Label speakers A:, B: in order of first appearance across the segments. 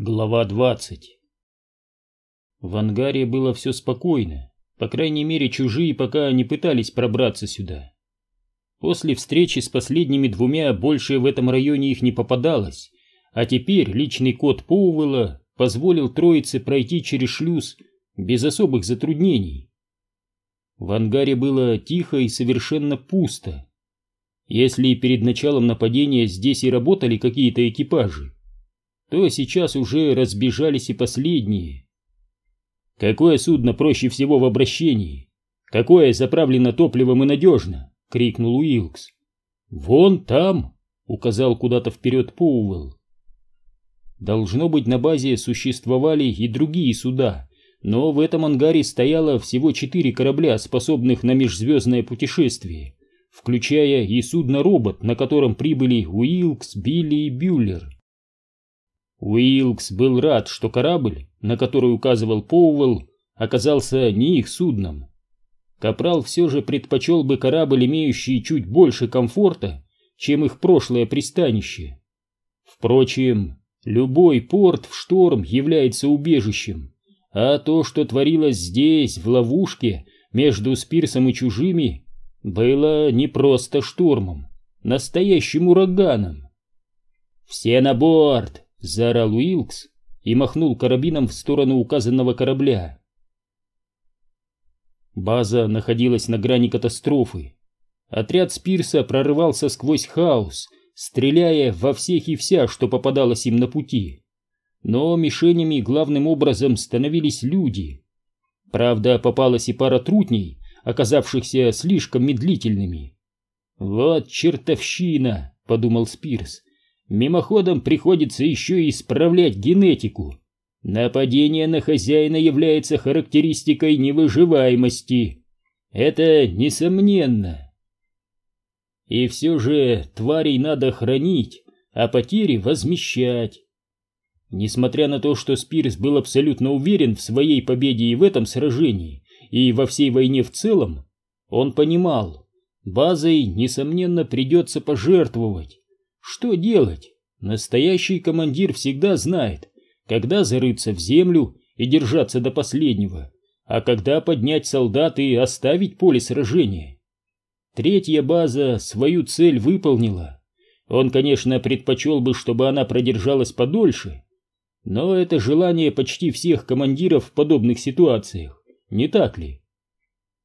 A: Глава 20 В ангаре было все спокойно, по крайней мере чужие пока не пытались пробраться сюда. После встречи с последними двумя больше в этом районе их не попадалось, а теперь личный код Поуэлла позволил троице пройти через шлюз без особых затруднений. В ангаре было тихо и совершенно пусто. Если перед началом нападения здесь и работали какие-то экипажи, то сейчас уже разбежались и последние. «Какое судно проще всего в обращении? Какое заправлено топливом и надежно?» — крикнул Уилкс. «Вон там!» — указал куда-то вперед Поуэлл. Должно быть, на базе существовали и другие суда, но в этом ангаре стояло всего четыре корабля, способных на межзвездное путешествие, включая и судно-робот, на котором прибыли Уилкс, Билли и Бюллер. Уилкс был рад, что корабль, на который указывал Поуэлл, оказался не их судном. Капрал все же предпочел бы корабль, имеющий чуть больше комфорта, чем их прошлое пристанище. Впрочем, любой порт в шторм является убежищем, а то, что творилось здесь, в ловушке, между Спирсом и чужими, было не просто штормом, настоящим ураганом. «Все на борт!» — заорал Уилкс и махнул карабином в сторону указанного корабля. База находилась на грани катастрофы. Отряд Спирса прорывался сквозь хаос, стреляя во всех и вся, что попадалось им на пути. Но мишенями главным образом становились люди. Правда, попалась и пара трутней, оказавшихся слишком медлительными. «Вот чертовщина!» — подумал Спирс. Мимоходом приходится еще и исправлять генетику. Нападение на хозяина является характеристикой невыживаемости. Это несомненно. И все же тварей надо хранить, а потери возмещать. Несмотря на то, что Спирс был абсолютно уверен в своей победе и в этом сражении, и во всей войне в целом, он понимал, базой, несомненно, придется пожертвовать. Что делать? Настоящий командир всегда знает, когда зарыться в землю и держаться до последнего, а когда поднять солдат и оставить поле сражения. Третья база свою цель выполнила. Он, конечно, предпочел бы, чтобы она продержалась подольше, но это желание почти всех командиров в подобных ситуациях, не так ли?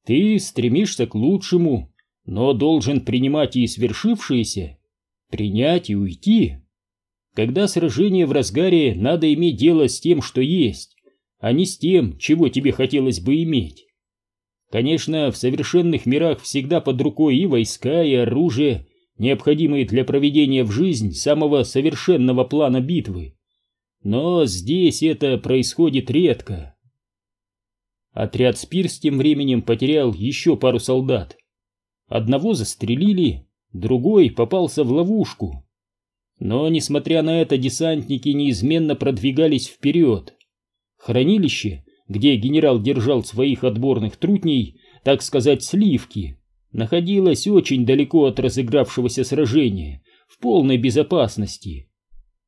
A: Ты стремишься к лучшему, но должен принимать и свершившееся принять и уйти. Когда сражение в разгаре, надо иметь дело с тем, что есть, а не с тем, чего тебе хотелось бы иметь. Конечно, в совершенных мирах всегда под рукой и войска, и оружие, необходимые для проведения в жизнь самого совершенного плана битвы. Но здесь это происходит редко. Отряд Спирс тем временем потерял еще пару солдат. Одного застрелили, другой попался в ловушку. Но, несмотря на это, десантники неизменно продвигались вперед. Хранилище, где генерал держал своих отборных трутней, так сказать, сливки, находилось очень далеко от разыгравшегося сражения, в полной безопасности.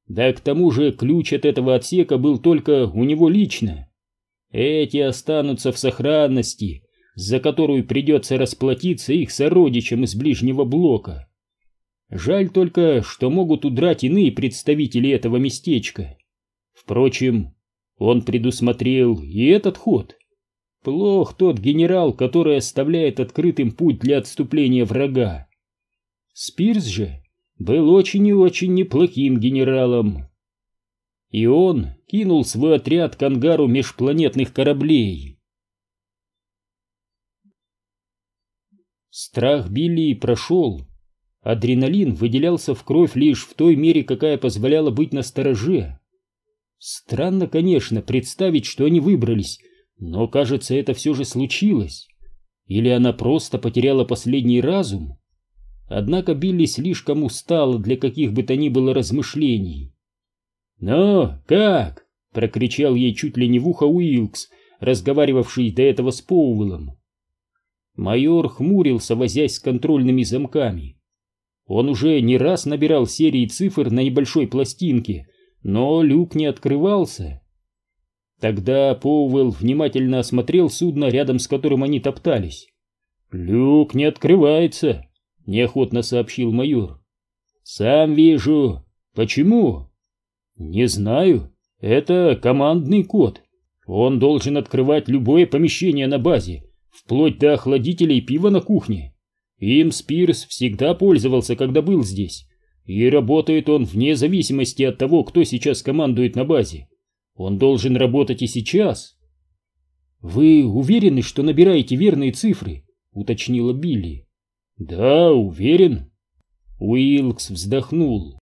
A: Да к тому же ключ от этого отсека был только у него лично. Эти останутся в сохранности, за которую придется расплатиться их сородичам из ближнего блока. Жаль только, что могут удрать иные представители этого местечка. Впрочем, он предусмотрел и этот ход. Плох тот генерал, который оставляет открытым путь для отступления врага. Спирс же был очень и очень неплохим генералом. И он кинул свой отряд к ангару межпланетных кораблей. Страх Билли прошел. Адреналин выделялся в кровь лишь в той мере, какая позволяла быть настороже. Странно, конечно, представить, что они выбрались, но, кажется, это все же случилось. Или она просто потеряла последний разум? Однако Билли слишком устала для каких бы то ни было размышлений. «Ну, как?» — прокричал ей чуть ли не в ухо Уилкс, разговаривавший до этого с Поуэллом. Майор хмурился, возясь с контрольными замками. Он уже не раз набирал серии цифр на небольшой пластинке, но люк не открывался. Тогда Поуэлл внимательно осмотрел судно, рядом с которым они топтались. «Люк не открывается», — неохотно сообщил майор. «Сам вижу. Почему?» «Не знаю. Это командный код. Он должен открывать любое помещение на базе, вплоть до охладителей пива на кухне. Им Спирс всегда пользовался, когда был здесь, и работает он вне зависимости от того, кто сейчас командует на базе. Он должен работать и сейчас. Вы уверены, что набираете верные цифры? уточнила Билли. Да, уверен. Уилкс вздохнул.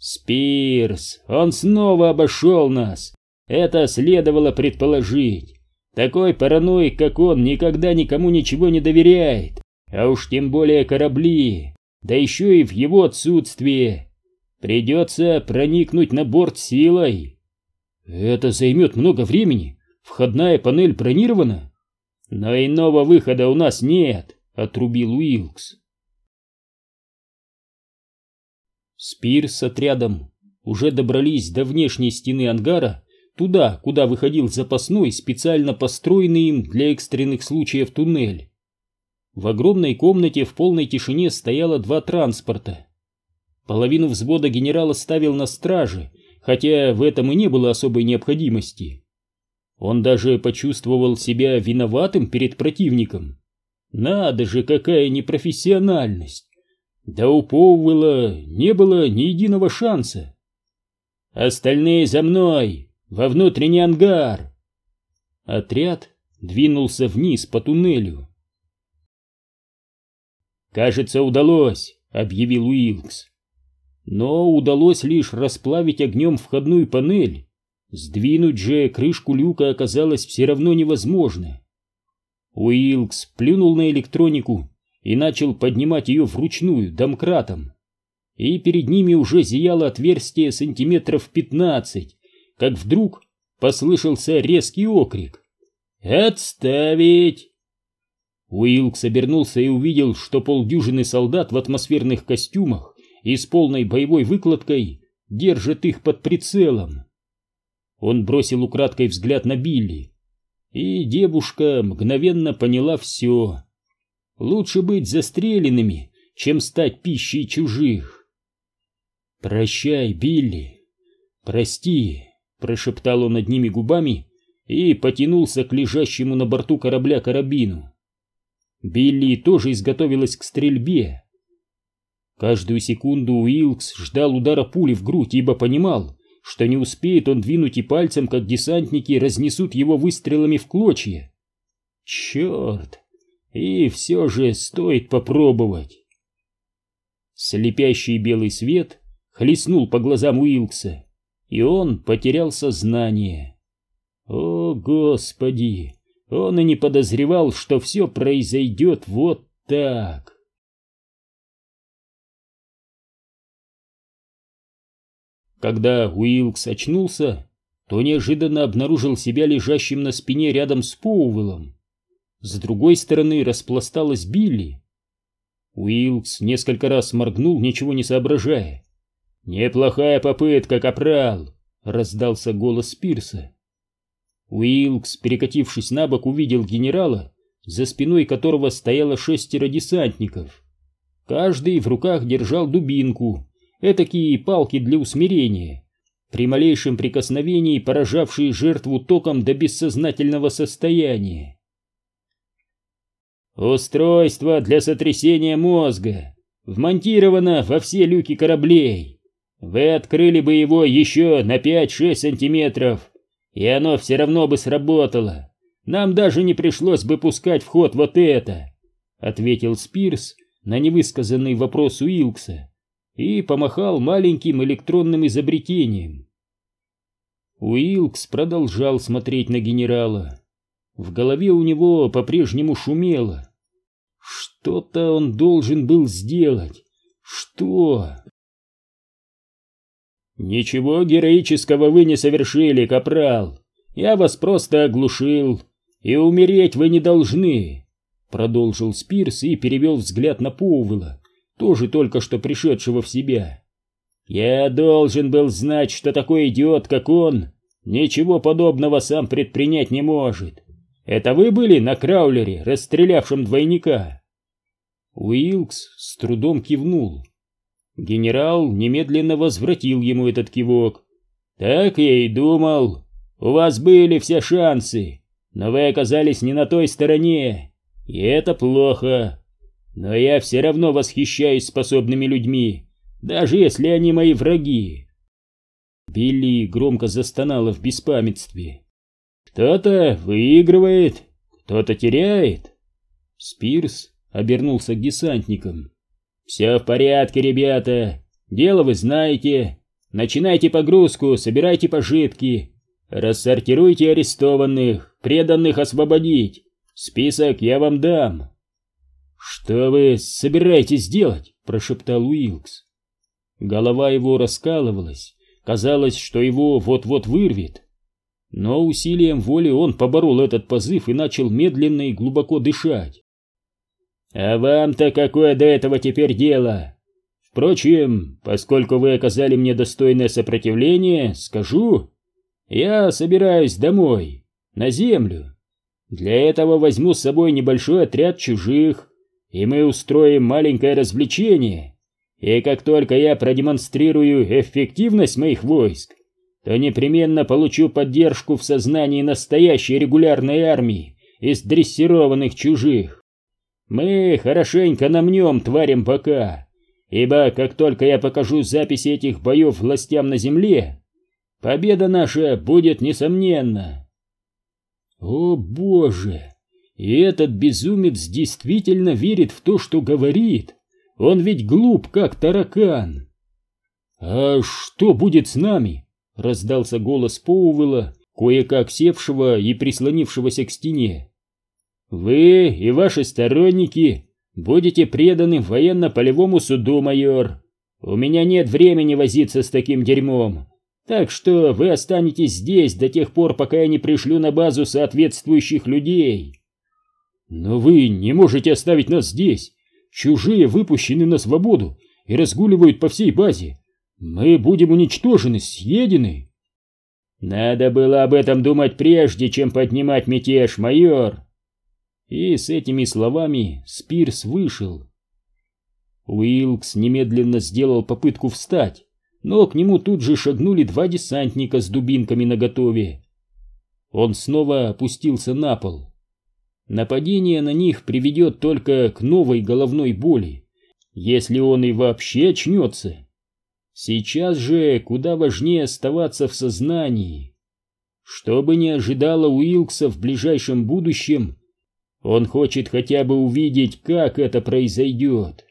A: Спирс, он снова обошел нас. Это следовало предположить. Такой параноик, как он, никогда никому ничего не доверяет, а уж тем более корабли, да еще и в его отсутствие. Придется проникнуть на борт силой. Это займет много времени. Входная панель бронирована. Но иного выхода у нас нет, отрубил Уилкс. Спирс с отрядом уже добрались до внешней стены ангара, туда, куда выходил запасной, специально построенный им для экстренных случаев туннель. В огромной комнате в полной тишине стояло два транспорта. Половину взвода генерала ставил на страже, хотя в этом и не было особой необходимости. Он даже почувствовал себя виноватым перед противником. Надо же, какая непрофессиональность! Да у Поуэлла не было ни единого шанса. «Остальные за мной! Во внутренний ангар!» Отряд двинулся вниз по туннелю. «Кажется, удалось», — объявил Уилкс. Но удалось лишь расплавить огнем входную панель. Сдвинуть же крышку люка оказалось все равно невозможно. Уилкс плюнул на электронику и начал поднимать ее вручную, домкратом. И перед ними уже зияло отверстие сантиметров пятнадцать, как вдруг послышался резкий окрик. «Отставить!» Уилкс обернулся и увидел, что полдюжины солдат в атмосферных костюмах и с полной боевой выкладкой держат их под прицелом. Он бросил украдкой взгляд на Билли, и девушка мгновенно поняла все. Лучше быть застреленными, чем стать пищей чужих. «Прощай, Билли, прости», — прошептал он одними губами и потянулся к лежащему на борту корабля карабину. Билли тоже изготовилась к стрельбе. Каждую секунду Уилкс ждал удара пули в грудь, ибо понимал, что не успеет он двинуть и пальцем, как десантники разнесут его выстрелами в клочья. Черт! И все же стоит попробовать. Слепящий белый свет хлестнул по глазам Уилкса, и он потерял сознание. О, Господи! Он и не подозревал, что все произойдет вот так. Когда Уилкс очнулся, то неожиданно обнаружил себя лежащим на спине рядом с Поувелом. С другой стороны распласталась Билли. Уилкс несколько раз моргнул, ничего не соображая. «Неплохая попытка, капрал!» — раздался голос Пирса. Уилкс, перекатившись на бок, увидел генерала, за спиной которого стояло шестеро десантников. Каждый в руках держал дубинку, этакие палки для усмирения, при малейшем прикосновении поражавшие жертву током до бессознательного состояния. Устройство для сотрясения мозга вмонтировано во все люки кораблей. Вы открыли бы его еще на 5-6 сантиметров, и оно все равно бы сработало. Нам даже не пришлось бы пускать в ход вот это, ответил Спирс на невысказанный вопрос Уилкса и помахал маленьким электронным изобретением. Уилкс продолжал смотреть на генерала. В голове у него по-прежнему шумело. Что-то он должен был сделать. Что? «Ничего героического вы не совершили, капрал. Я вас просто оглушил, и умереть вы не должны», — продолжил Спирс и перевел взгляд на Поувела, тоже только что пришедшего в себя. Я должен был знать, что такой идиот, как он, ничего подобного сам предпринять не может. Это вы были на краулере, расстрелявшем двойника?» Уилкс с трудом кивнул. Генерал немедленно возвратил ему этот кивок. «Так я и думал. У вас были все шансы, но вы оказались не на той стороне, и это плохо. Но я все равно восхищаюсь способными людьми, даже если они мои враги. Билли громко застонала в беспамятстве. Кто-то выигрывает, кто-то теряет. Спирс обернулся к десантникам. «Все в порядке, ребята. Дело вы знаете. Начинайте погрузку, собирайте пожитки. Рассортируйте арестованных, преданных освободить. Список я вам дам». «Что вы собираетесь делать?» – прошептал Уилкс. Голова его раскалывалась, казалось, что его вот-вот вырвет. Но усилием воли он поборол этот позыв и начал медленно и глубоко дышать. «А вам-то какое до этого теперь дело? Впрочем, поскольку вы оказали мне достойное сопротивление, скажу, я собираюсь домой, на землю. Для этого возьму с собой небольшой отряд чужих, и мы устроим маленькое развлечение» И как только я продемонстрирую эффективность моих войск, то непременно получу поддержку в сознании настоящей регулярной армии из дрессированных чужих. Мы хорошенько намнем тварям бока, ибо как только я покажу записи этих боев властям на земле, победа наша будет несомненна. О боже! И этот безумец действительно верит в то, что говорит. Он ведь глуп, как таракан. «А что будет с нами?» — раздался голос Поувела, кое-как севшего и прислонившегося к стене. «Вы и ваши сторонники будете преданы военно-полевому суду, майор. У меня нет времени возиться с таким дерьмом, так что вы останетесь здесь до тех пор, пока я не пришлю на базу соответствующих людей». «Но вы не можете оставить нас здесь. Чужие выпущены на свободу и разгуливают по всей базе. Мы будем уничтожены, съедены. Надо было об этом думать прежде, чем поднимать мятеж, майор. И с этими словами Спирс вышел. Уилкс немедленно сделал попытку встать, но к нему тут же шагнули два десантника с дубинками наготове. Он снова опустился на пол. Нападение на них приведет только к новой головной боли, если он и вообще очнется. Сейчас же куда важнее оставаться в сознании. Что бы ни ожидало Уилкса в ближайшем будущем, он хочет хотя бы увидеть, как это произойдет.